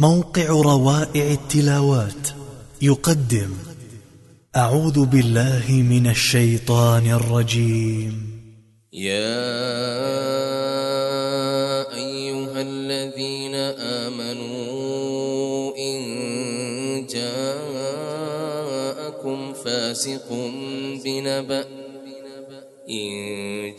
موقع روائع التلاوات. يقدم أعوذ بالله من الشيطان الرجيم. يا أيها الذين آمنوا إن جاءكم فاسق بنبأ إن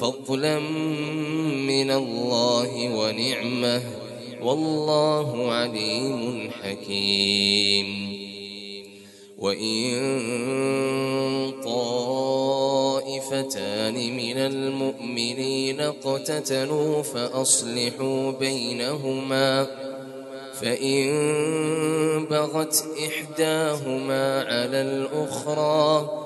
فضلا من الله ونعمة والله عليم حكيم. وإن طائفتان من المؤمنين اقتتلوا فأصلحوا بينهما فإن بغت إحداهما على الأخرى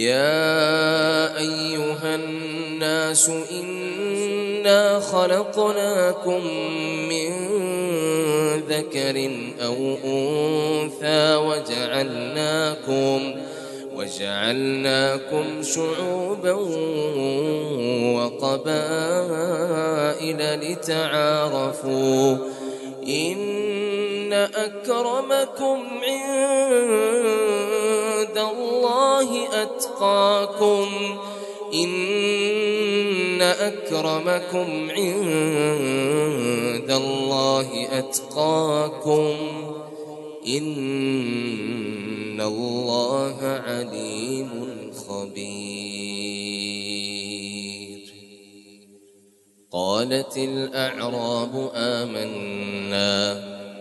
يا أيها الناس إنا خلقناكم من ذكر أو أنثى وجعلناكم وجعلناكم شعوبا وقبائل لتعارفوا إن أكرمكم عند أتقاكم إن أكرمكم عند الله أتقاكم إن الله عليم خبير. قالت الأعراب آمنا